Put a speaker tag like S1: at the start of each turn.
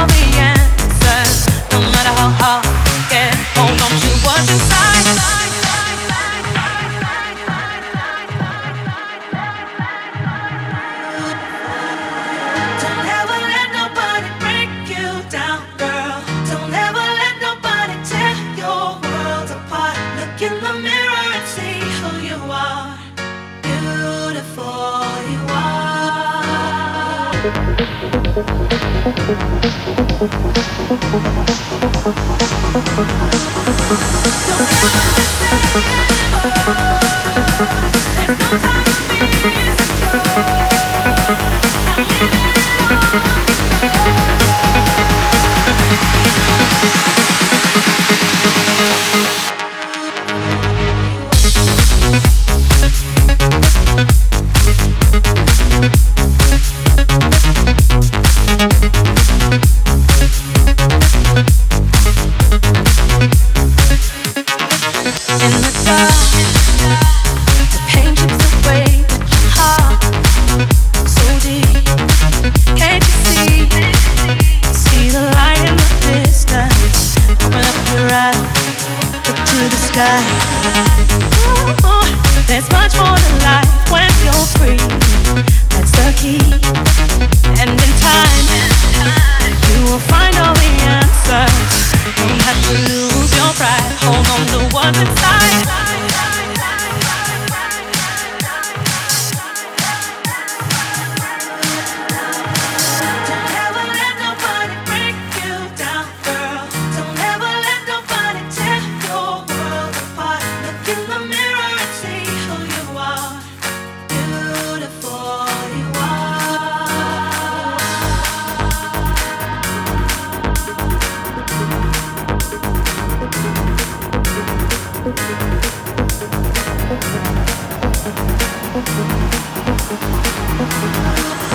S1: call me. Don't Thank Thank you.